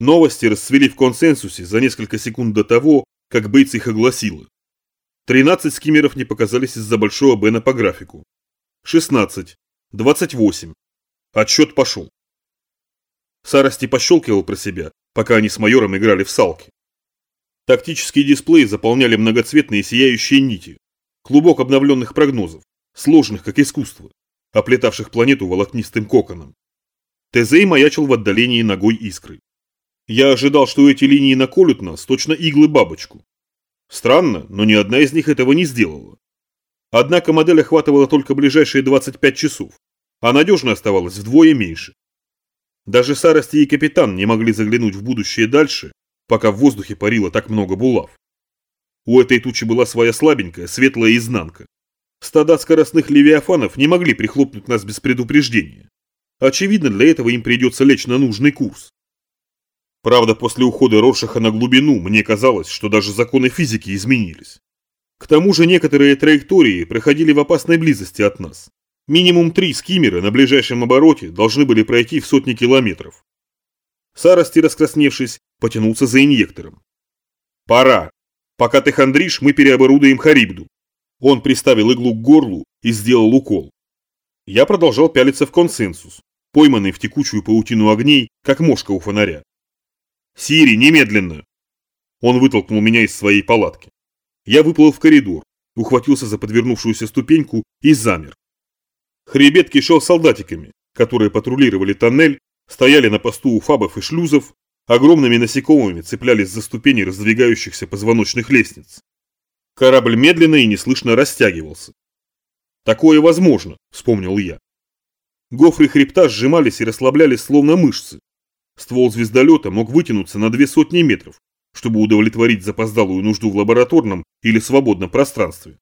Новости расцвели в консенсусе за несколько секунд до того, как Бейтс их огласила. 13 скиммеров не показались из-за большого Бена по графику. 16. 28. Отсчет пошел. Сарости пощелкивал про себя, пока они с майором играли в салки. Тактические дисплеи заполняли многоцветные сияющие нити, клубок обновленных прогнозов, сложных как искусство, оплетавших планету волокнистым коконом. Тезей маячил в отдалении ногой искры. Я ожидал, что эти линии наколют нас, точно иглы бабочку. Странно, но ни одна из них этого не сделала. Однако модель охватывала только ближайшие 25 часов, а надежно оставалась вдвое меньше. Даже Сарости и Капитан не могли заглянуть в будущее дальше, пока в воздухе парило так много булав. У этой тучи была своя слабенькая, светлая изнанка. Стада скоростных левиафанов не могли прихлопнуть нас без предупреждения. Очевидно, для этого им придется лечь на нужный курс. Правда, после ухода Роршаха на глубину мне казалось, что даже законы физики изменились. К тому же некоторые траектории проходили в опасной близости от нас. Минимум три скиммера на ближайшем обороте должны были пройти в сотни километров. Сарости, раскрасневшись, потянулся за инъектором. «Пора. Пока ты хандришь, мы переоборудуем Харибду». Он приставил иглу к горлу и сделал укол. Я продолжал пялиться в консенсус, пойманный в текучую паутину огней, как мошка у фонаря. «Сири, немедленно!» Он вытолкнул меня из своей палатки. Я выплыл в коридор, ухватился за подвернувшуюся ступеньку и замер. Хребет кишел солдатиками, которые патрулировали тоннель, стояли на посту у фабов и шлюзов, огромными насекомыми цеплялись за ступени раздвигающихся позвоночных лестниц. Корабль медленно и неслышно растягивался. «Такое возможно», — вспомнил я. Гофры хребта сжимались и расслаблялись словно мышцы. Ствол звездолета мог вытянуться на две сотни метров, чтобы удовлетворить запоздалую нужду в лабораторном или свободном пространстве.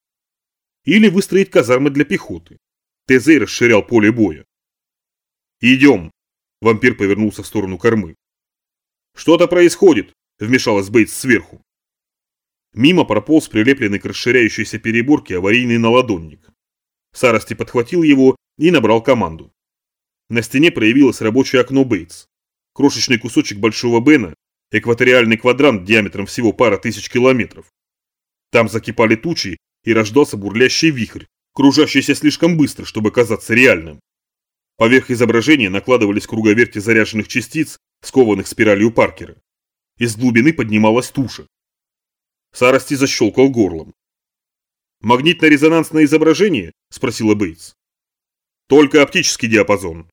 Или выстроить казармы для пехоты. Тезей расширял поле боя. «Идем!» – вампир повернулся в сторону кормы. «Что-то происходит!» – вмешалась Бейтс сверху. Мимо прополз прилепленный к расширяющейся переборке аварийный наладонник. Сарости подхватил его и набрал команду. На стене проявилось рабочее окно Бейтс. Крошечный кусочек большого Бена, экваториальный квадрант диаметром всего пара тысяч километров. Там закипали тучи и рождался бурлящий вихрь, кружащийся слишком быстро, чтобы казаться реальным. Поверх изображения накладывались круговерти заряженных частиц, скованных спиралью Паркера. Из глубины поднималась туша. Сарости защелкал горлом. «Магнитно-резонансное изображение?» – спросила Бейтс. «Только оптический диапазон».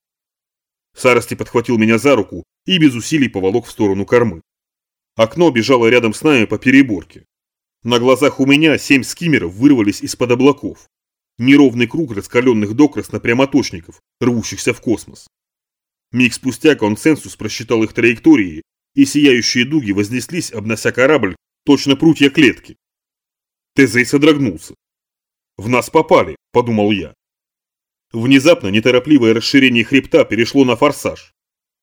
Сарости подхватил меня за руку и без усилий поволок в сторону кормы. Окно бежало рядом с нами по переборке. На глазах у меня семь скиммеров вырвались из-под облаков. Неровный круг раскаленных докрасно прямоточников, рвущихся в космос. Миг спустя консенсус просчитал их траектории, и сияющие дуги вознеслись, обнося корабль, точно прутья клетки. Тезей содрогнулся. «В нас попали», – подумал я. Внезапно неторопливое расширение хребта перешло на форсаж.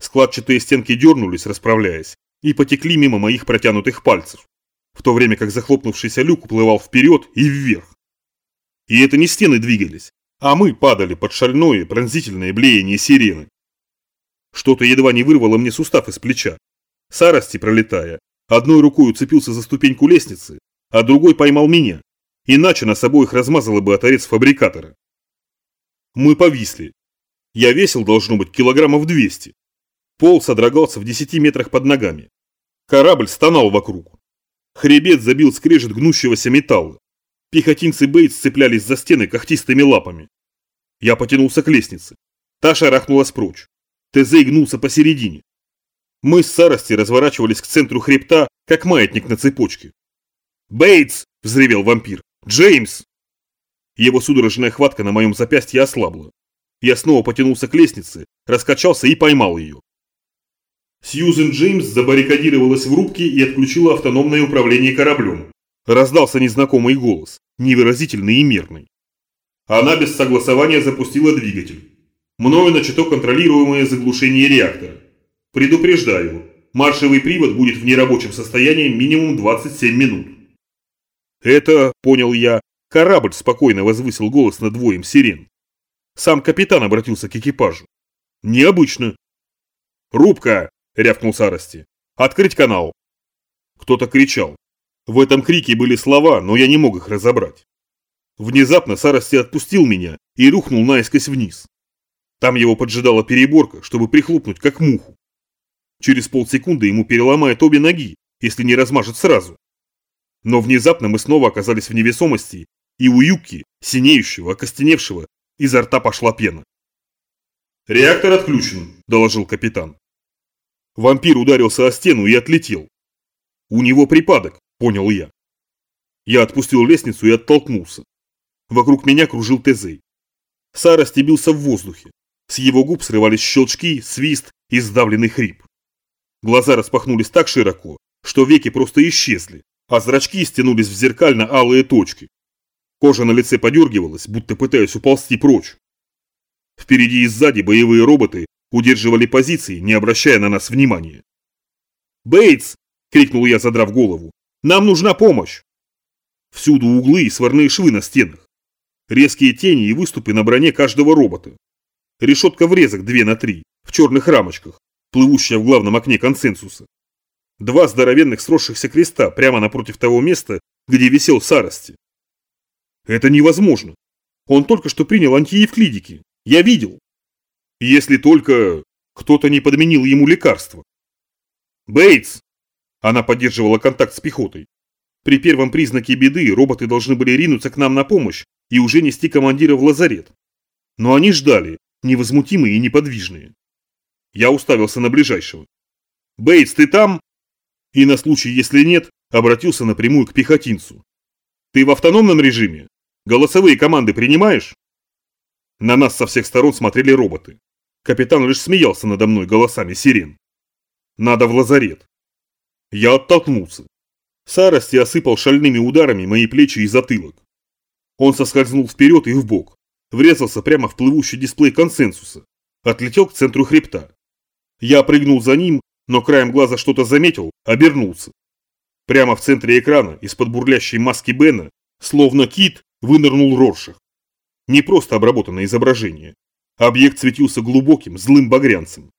Складчатые стенки дернулись, расправляясь, и потекли мимо моих протянутых пальцев, в то время как захлопнувшийся люк уплывал вперед и вверх. И это не стены двигались, а мы падали под шальное пронзительное блеяние сирены. Что-то едва не вырвало мне сустав из плеча. Сарости, пролетая, одной рукой уцепился за ступеньку лестницы, а другой поймал меня, иначе нас обоих размазало бы от фабрикатора. Мы повисли. Я весил, должно быть, килограммов 200. Пол содрогался в 10 метрах под ногами. Корабль стонал вокруг. Хребет забил скрежет гнущегося металла. Пехотинцы Бейтс цеплялись за стены когтистыми лапами. Я потянулся к лестнице. Та шарахнулась прочь. ТЗ гнулся посередине. Мы с Сарости разворачивались к центру хребта, как маятник на цепочке. «Бейтс!» – взревел вампир. «Джеймс!» Его судорожная хватка на моем запястье ослабла. Я снова потянулся к лестнице, раскачался и поймал ее. Сьюзен Джеймс забаррикадировалась в рубке и отключила автономное управление кораблем. Раздался незнакомый голос, невыразительный и мерный. Она без согласования запустила двигатель. Мною начато контролируемое заглушение реактора. Предупреждаю, маршевый привод будет в нерабочем состоянии минимум 27 минут. Это, понял я, корабль спокойно возвысил голос над двоем сирен. Сам капитан обратился к экипажу. Необычно. «Рубка!» – рявкнул Сарости. Открыть канал!» Кто-то кричал. В этом крике были слова, но я не мог их разобрать. Внезапно Сарости отпустил меня и рухнул наискось вниз. Там его поджидала переборка, чтобы прихлопнуть как муху. Через полсекунды ему переломает обе ноги, если не размажет сразу. Но внезапно мы снова оказались в невесомости, и у Юки, синеющего, окостеневшего, изо рта пошла пена. «Реактор отключен», – доложил капитан. Вампир ударился о стену и отлетел. «У него припадок», – понял я. Я отпустил лестницу и оттолкнулся. Вокруг меня кружил Тезей. Сара стебился в воздухе. С его губ срывались щелчки, свист и сдавленный хрип. Глаза распахнулись так широко, что веки просто исчезли, а зрачки стянулись в зеркально-алые точки. Кожа на лице подергивалась, будто пытаясь уползти прочь. Впереди и сзади боевые роботы удерживали позиции, не обращая на нас внимания. «Бейтс!» – крикнул я, задрав голову. «Нам нужна помощь!» Всюду углы и сварные швы на стенах. Резкие тени и выступы на броне каждого робота. Решетка врезок 2 на 3, в черных рамочках, плывущая в главном окне консенсуса. Два здоровенных сросшихся креста прямо напротив того места, где висел Сарости. Это невозможно. Он только что принял антиевклидики. Я видел. Если только кто-то не подменил ему лекарство. Бейтс! Она поддерживала контакт с пехотой. При первом признаке беды роботы должны были ринуться к нам на помощь и уже нести командира в лазарет. Но они ждали, невозмутимые и неподвижные. Я уставился на ближайшего. «Бейтс, ты там?» И на случай, если нет, обратился напрямую к пехотинцу. «Ты в автономном режиме? Голосовые команды принимаешь?» На нас со всех сторон смотрели роботы. Капитан лишь смеялся надо мной голосами сирен. «Надо в лазарет». Я оттолкнулся. Сарости осыпал шальными ударами мои плечи и затылок. Он соскользнул вперед и вбок, врезался прямо в плывущий дисплей консенсуса, отлетел к центру хребта. Я прыгнул за ним, но краем глаза что-то заметил, обернулся. Прямо в центре экрана, из-под бурлящей маски Бена, словно кит, вынырнул Роршах. Не просто обработанное изображение. Объект светился глубоким, злым багрянцем.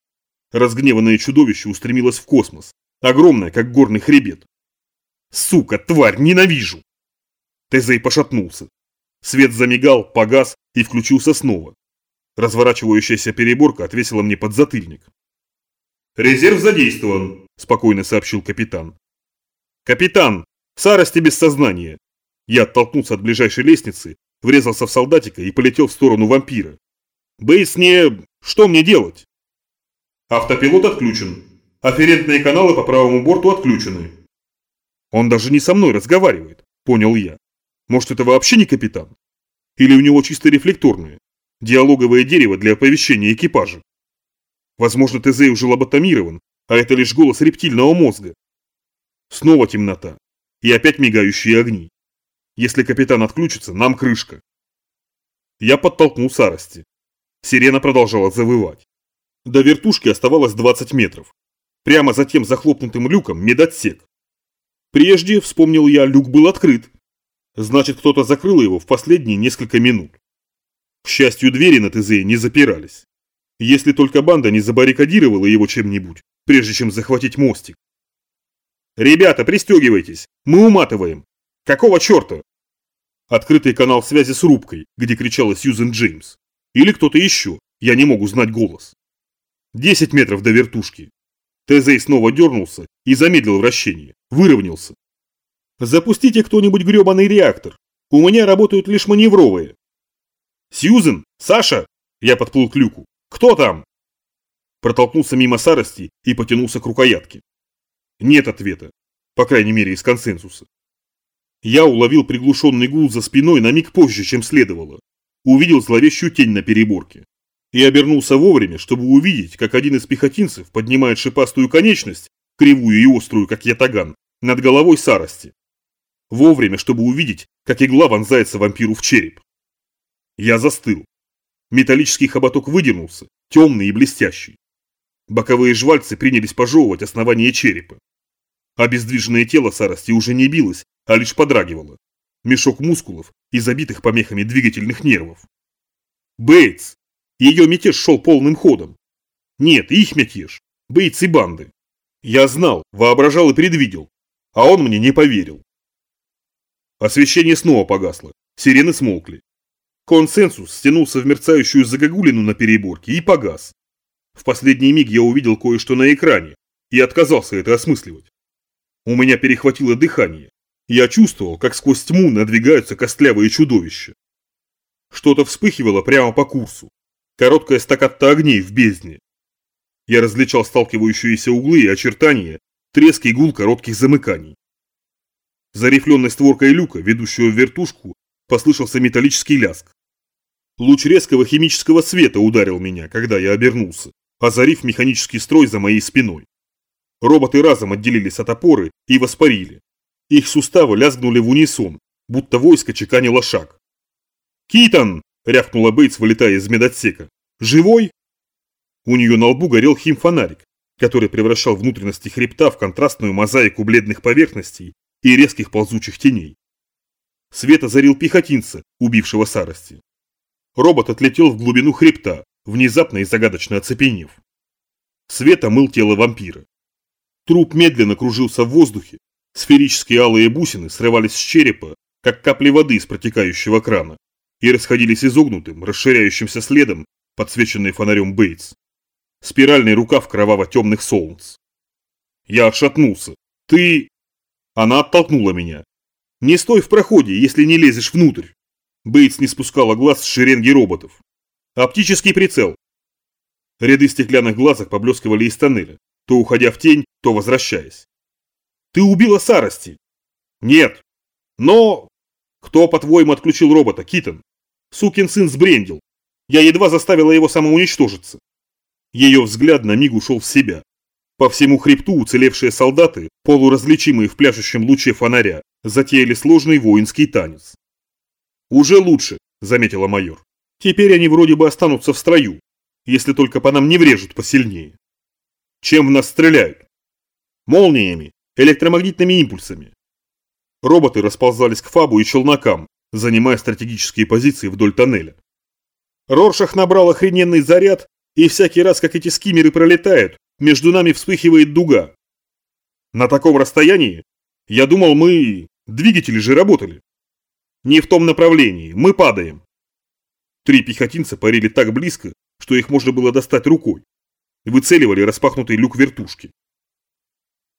Разгневанное чудовище устремилось в космос, огромное, как горный хребет. Сука, тварь, ненавижу! Тезей пошатнулся. Свет замигал, погас и включился снова. Разворачивающаяся переборка отвесила мне подзатыльник. «Резерв задействован», – спокойно сообщил капитан. «Капитан! Сарости без сознания!» Я оттолкнулся от ближайшей лестницы, врезался в солдатика и полетел в сторону вампира. «Бейс не... Что мне делать?» «Автопилот отключен. Афферентные каналы по правому борту отключены». «Он даже не со мной разговаривает», – понял я. «Может, это вообще не капитан? Или у него чисто рефлекторное? Диалоговое дерево для оповещения экипажа?» Возможно, ТЗ уже лоботомирован, а это лишь голос рептильного мозга. Снова темнота. И опять мигающие огни. Если капитан отключится, нам крышка. Я подтолкнул Сарости. Сирена продолжала завывать. До вертушки оставалось 20 метров. Прямо за тем захлопнутым люком медотсек. Прежде, вспомнил я, люк был открыт. Значит, кто-то закрыл его в последние несколько минут. К счастью, двери на ТЗ не запирались. Если только банда не забаррикадировала его чем-нибудь, прежде чем захватить мостик. «Ребята, пристегивайтесь! Мы уматываем! Какого черта?» Открытый канал связи с рубкой, где кричала Сьюзен Джеймс. Или кто-то еще, я не могу знать голос. Десять метров до вертушки. Тезей снова дернулся и замедлил вращение, выровнялся. «Запустите кто-нибудь гребаный реактор. У меня работают лишь маневровые». «Сьюзен! Саша!» Я подплыл к люку. «Кто там?» Протолкнулся мимо Сарости и потянулся к рукоятке. Нет ответа, по крайней мере из консенсуса. Я уловил приглушенный гул за спиной на миг позже, чем следовало. Увидел зловещую тень на переборке. И обернулся вовремя, чтобы увидеть, как один из пехотинцев поднимает шипастую конечность, кривую и острую, как ятаган, над головой Сарости. Вовремя, чтобы увидеть, как игла вонзается вампиру в череп. Я застыл. Металлический хоботок выдернулся, темный и блестящий. Боковые жвальцы принялись пожевывать основание черепа. Обездвиженное тело Сарости уже не билось, а лишь подрагивало. Мешок мускулов и забитых помехами двигательных нервов. Бейтс! Ее мятеж шел полным ходом. Нет, их мятеж. Бейтс и банды. Я знал, воображал и предвидел, а он мне не поверил. Освещение снова погасло, сирены смолкли. Консенсус стянулся в мерцающую загогулину на переборке и погас. В последний миг я увидел кое-что на экране и отказался это осмысливать. У меня перехватило дыхание. Я чувствовал, как сквозь тьму надвигаются костлявые чудовища. Что-то вспыхивало прямо по курсу. Короткая стакатта огней в бездне. Я различал сталкивающиеся углы и очертания, треск и гул коротких замыканий. За рифленой створкой люка, ведущего в вертушку, послышался металлический ляск. Луч резкого химического света ударил меня, когда я обернулся, озарив механический строй за моей спиной. Роботы разом отделились от опоры и воспарили. Их суставы лязгнули в унисон, будто войско чеканило шаг. «Китон!» – рявкнула Бейтс, вылетая из медотсека. «Живой?» У нее на лбу горел химфонарик, который превращал внутренности хребта в контрастную мозаику бледных поверхностей и резких ползучих теней. Свет озарил пехотинца, убившего Сарости. Робот отлетел в глубину хребта, внезапно и загадочно оцепенев. Свет омыл тело вампира. Труп медленно кружился в воздухе, сферические алые бусины срывались с черепа, как капли воды из протекающего крана, и расходились изогнутым, расширяющимся следом, подсвеченный фонарем Бейтс. Спиральный рукав кроваво-темных солнц. Я отшатнулся. «Ты...» Она оттолкнула меня. «Не стой в проходе, если не лезешь внутрь!» Бейтс не спускала глаз с шеренги роботов. «Оптический прицел!» Ряды стеклянных глазок поблескивали из тоннеля, то уходя в тень, то возвращаясь. «Ты убила Сарости!» «Нет!» «Но...» «Кто, по-твоему, отключил робота, Китон?» «Сукин сын сбрендил. Я едва заставила его самоуничтожиться». Ее взгляд на миг ушел в себя. По всему хребту уцелевшие солдаты, полуразличимые в пляшущем луче фонаря, затеяли сложный воинский танец. «Уже лучше», – заметила майор. «Теперь они вроде бы останутся в строю, если только по нам не врежут посильнее». «Чем в нас стреляют?» «Молниями, электромагнитными импульсами». Роботы расползались к фабу и челнокам, занимая стратегические позиции вдоль тоннеля. Роршах набрал охрененный заряд, и всякий раз, как эти скиммеры пролетают, между нами вспыхивает дуга. На таком расстоянии? Я думал, мы... Двигатели же работали. Не в том направлении, мы падаем. Три пехотинца парили так близко, что их можно было достать рукой. Выцеливали распахнутый люк вертушки.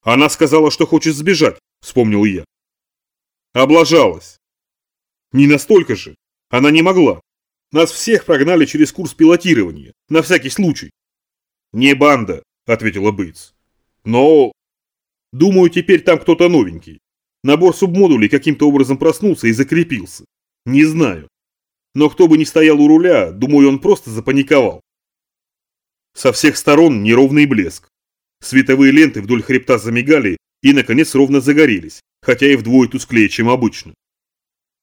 Она сказала, что хочет сбежать, вспомнил я. Облажалась. Не настолько же. Она не могла. Нас всех прогнали через курс пилотирования, на всякий случай. Не банда, ответила Бейтс. Но... Думаю, теперь там кто-то новенький. Набор субмодулей каким-то образом проснулся и закрепился. Не знаю. Но кто бы ни стоял у руля, думаю, он просто запаниковал. Со всех сторон неровный блеск. Световые ленты вдоль хребта замигали и, наконец, ровно загорелись, хотя и вдвое тусклее, чем обычно.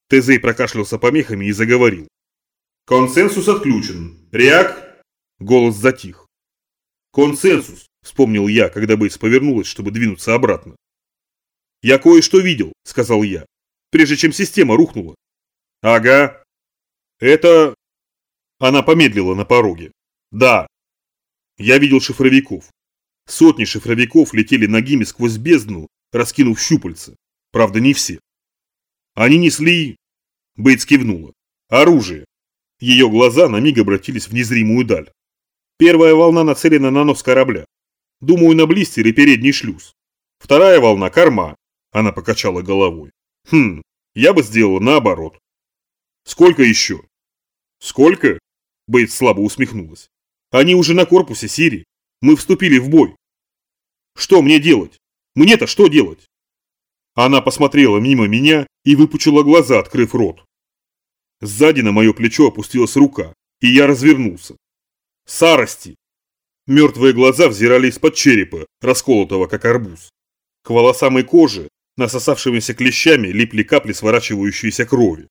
Тезей прокашлялся помехами и заговорил. «Консенсус отключен. Реак...» Голос затих. «Консенсус», — вспомнил я, когда Бейтс повернулась, чтобы двинуться обратно. «Я кое-что видел», — сказал я, прежде чем система рухнула. «Ага». «Это...» Она помедлила на пороге. «Да». Я видел шифровиков. Сотни шифровиков летели ногими сквозь бездну, раскинув щупальца. Правда, не все. Они несли... Бейтс кивнула. Оружие. Ее глаза на миг обратились в незримую даль. Первая волна нацелена на нос корабля. Думаю, на блистере передний шлюз. Вторая волна – корма. Она покачала головой. Хм, я бы сделала наоборот. Сколько еще? Сколько? Бейт слабо усмехнулась. Они уже на корпусе, Сири. Мы вступили в бой. Что мне делать? Мне-то что делать? Она посмотрела мимо меня и выпучила глаза, открыв рот. Сзади на мое плечо опустилась рука, и я развернулся. Сарости! Мертвые глаза взирали из-под черепа, расколотого как арбуз. К волосам и коже, насосавшимися клещами, липли капли сворачивающейся крови.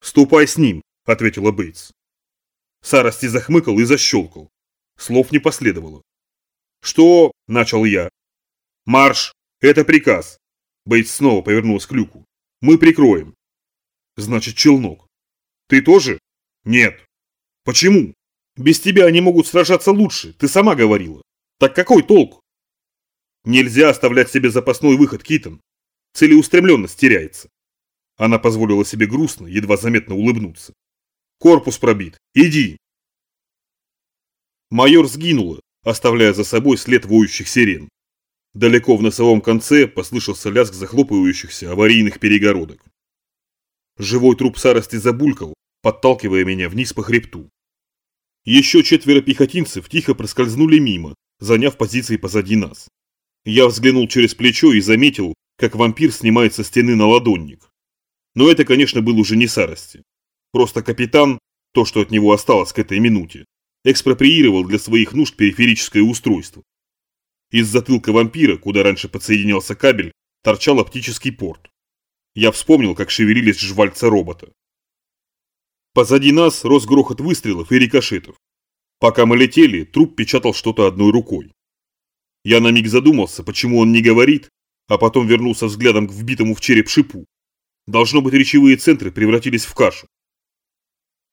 «Ступай с ним», — ответила Бейтс. Сарости захмыкал и защелкал. Слов не последовало. «Что?» – начал я. «Марш! Это приказ!» Бейтс снова повернулся к люку. «Мы прикроем». «Значит, челнок». «Ты тоже?» «Нет». «Почему?» «Без тебя они могут сражаться лучше, ты сама говорила. Так какой толк?» Нельзя оставлять себе запасной выход, Китон. Целеустремленность теряется. Она позволила себе грустно, едва заметно улыбнуться. Корпус пробит. Иди. Майор сгинула, оставляя за собой след воющих сирен. Далеко в носовом конце послышался лязг захлопывающихся аварийных перегородок. Живой труп Сарости забулькал, подталкивая меня вниз по хребту. Еще четверо пехотинцев тихо проскользнули мимо, заняв позиции позади нас. Я взглянул через плечо и заметил, как вампир снимает со стены на ладонник. Но это, конечно, был уже не Сарости. Просто капитан, то, что от него осталось к этой минуте, экспроприировал для своих нужд периферическое устройство. Из затылка вампира, куда раньше подсоединялся кабель, торчал оптический порт. Я вспомнил, как шевелились жвальца робота. Позади нас рос грохот выстрелов и рикошетов. Пока мы летели, труп печатал что-то одной рукой. Я на миг задумался, почему он не говорит, а потом вернулся взглядом к вбитому в череп шипу. Должно быть, речевые центры превратились в кашу.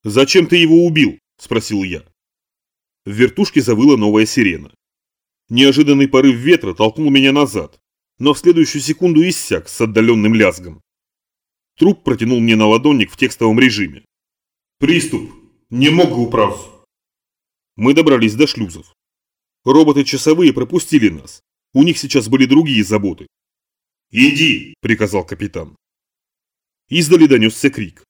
«Зачем ты его убил?» – спросил я. В вертушке завыла новая сирена. Неожиданный порыв ветра толкнул меня назад, но в следующую секунду иссяк с отдаленным лязгом. Труп протянул мне на ладонник в текстовом режиме. «Приступ! Не мог управ!» Мы добрались до шлюзов. Роботы-часовые пропустили нас. У них сейчас были другие заботы. «Иди!» – приказал капитан. Издали донесся крик.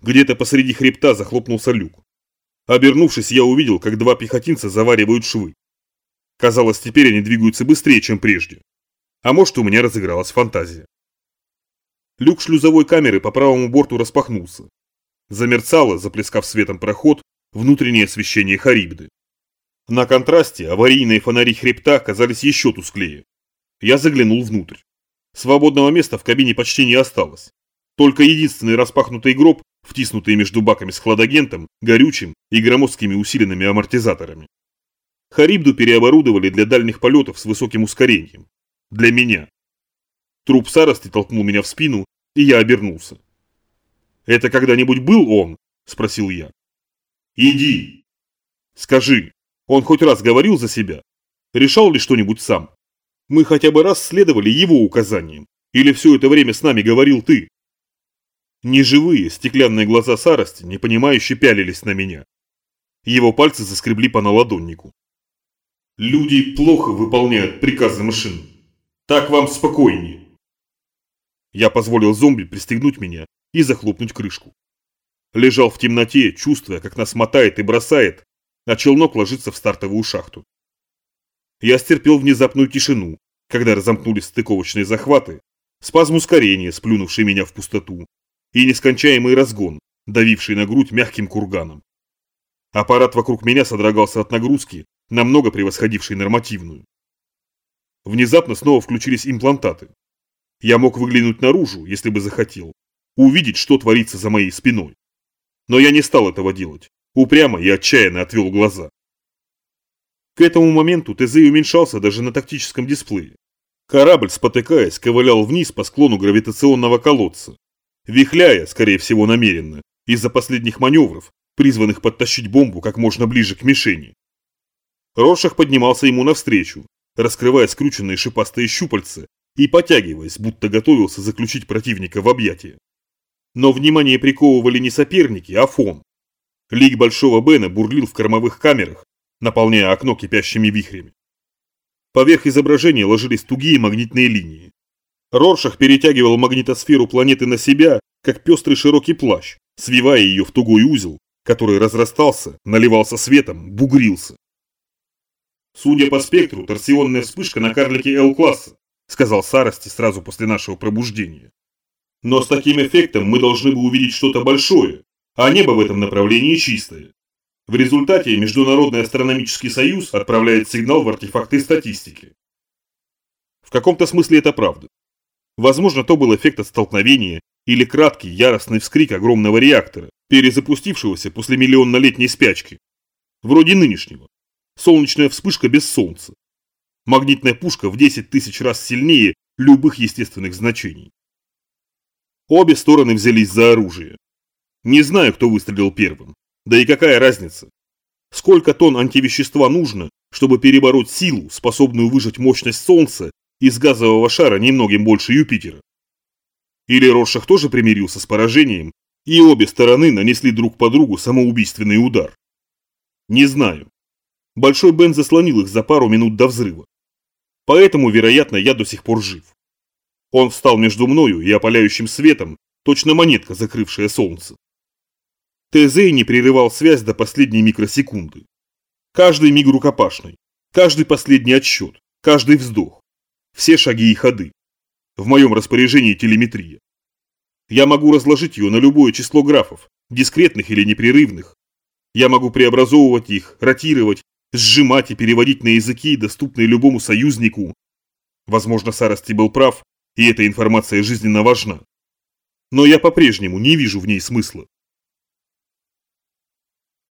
Где-то посреди хребта захлопнулся люк. Обернувшись, я увидел, как два пехотинца заваривают швы. Казалось, теперь они двигаются быстрее, чем прежде. А может, у меня разыгралась фантазия. Люк шлюзовой камеры по правому борту распахнулся. Замерцало, заплескав светом проход, внутреннее освещение Харибды. На контрасте аварийные фонари хребта казались еще тусклее. Я заглянул внутрь. Свободного места в кабине почти не осталось. Только единственный распахнутый гроб, втиснутый между баками с хладагентом, горючим и громоздкими усиленными амортизаторами. Харибду переоборудовали для дальних полетов с высоким ускорением. Для меня. Труп Сарости толкнул меня в спину, и я обернулся. «Это когда-нибудь был он?» – спросил я. «Иди!» «Скажи, он хоть раз говорил за себя? Решал ли что-нибудь сам? Мы хотя бы раз следовали его указаниям? Или все это время с нами говорил ты?» Неживые, стеклянные глаза Сарости, непонимающе пялились на меня. Его пальцы заскребли по наладоннику. «Люди плохо выполняют приказы машин. Так вам спокойнее». Я позволил зомби пристегнуть меня и захлопнуть крышку. Лежал в темноте, чувствуя, как нас мотает и бросает, а челнок ложится в стартовую шахту. Я стерпел внезапную тишину, когда разомкнулись стыковочные захваты, спазм ускорения, сплюнувший меня в пустоту, и нескончаемый разгон, давивший на грудь мягким курганом. Аппарат вокруг меня содрогался от нагрузки, намного превосходившей нормативную. Внезапно снова включились имплантаты. Я мог выглянуть наружу, если бы захотел, увидеть, что творится за моей спиной. Но я не стал этого делать, упрямо и отчаянно отвел глаза. К этому моменту ТЗ уменьшался даже на тактическом дисплее. Корабль, спотыкаясь, ковылял вниз по склону гравитационного колодца, вихляя, скорее всего намеренно, из-за последних маневров, призванных подтащить бомбу как можно ближе к мишени. Рошах поднимался ему навстречу, раскрывая скрученные шипастые щупальца и потягиваясь, будто готовился заключить противника в объятия. Но внимание приковывали не соперники, а фон. Лик Большого Бена бурлил в кормовых камерах, наполняя окно кипящими вихрями. Поверх изображения ложились тугие магнитные линии. Роршах перетягивал магнитосферу планеты на себя, как пестрый широкий плащ, свивая ее в тугой узел, который разрастался, наливался светом, бугрился. «Судя по спектру, торсионная вспышка на карлике Л-класса», сказал Сарости сразу после нашего пробуждения. «Но с таким эффектом мы должны бы увидеть что-то большое, а небо в этом направлении чистое. В результате Международный астрономический союз отправляет сигнал в артефакты статистики. В каком-то смысле это правда. Возможно, то был эффект от столкновения или краткий яростный вскрик огромного реактора, перезапустившегося после миллионнолетней спячки. Вроде нынешнего. Солнечная вспышка без солнца. Магнитная пушка в 10 тысяч раз сильнее любых естественных значений. Обе стороны взялись за оружие. Не знаю, кто выстрелил первым. Да и какая разница? Сколько тонн антивещества нужно, чтобы перебороть силу, способную выжать мощность Солнца из газового шара немногим больше Юпитера? Или Роршах тоже примирился с поражением, и обе стороны нанесли друг по другу самоубийственный удар? Не знаю. Большой Бен заслонил их за пару минут до взрыва. Поэтому, вероятно, я до сих пор жив. Он встал между мною и опаляющим светом, точно монетка, закрывшая солнце. Тезей не прерывал связь до последней микросекунды. Каждый миг рукопашный, каждый последний отсчет, каждый вздох, все шаги и ходы. В моем распоряжении телеметрия. Я могу разложить ее на любое число графов, дискретных или непрерывных. Я могу преобразовывать их, ротировать, сжимать и переводить на языки, доступные любому союзнику. Возможно, Сарости был прав, и эта информация жизненно важна. Но я по-прежнему не вижу в ней смысла.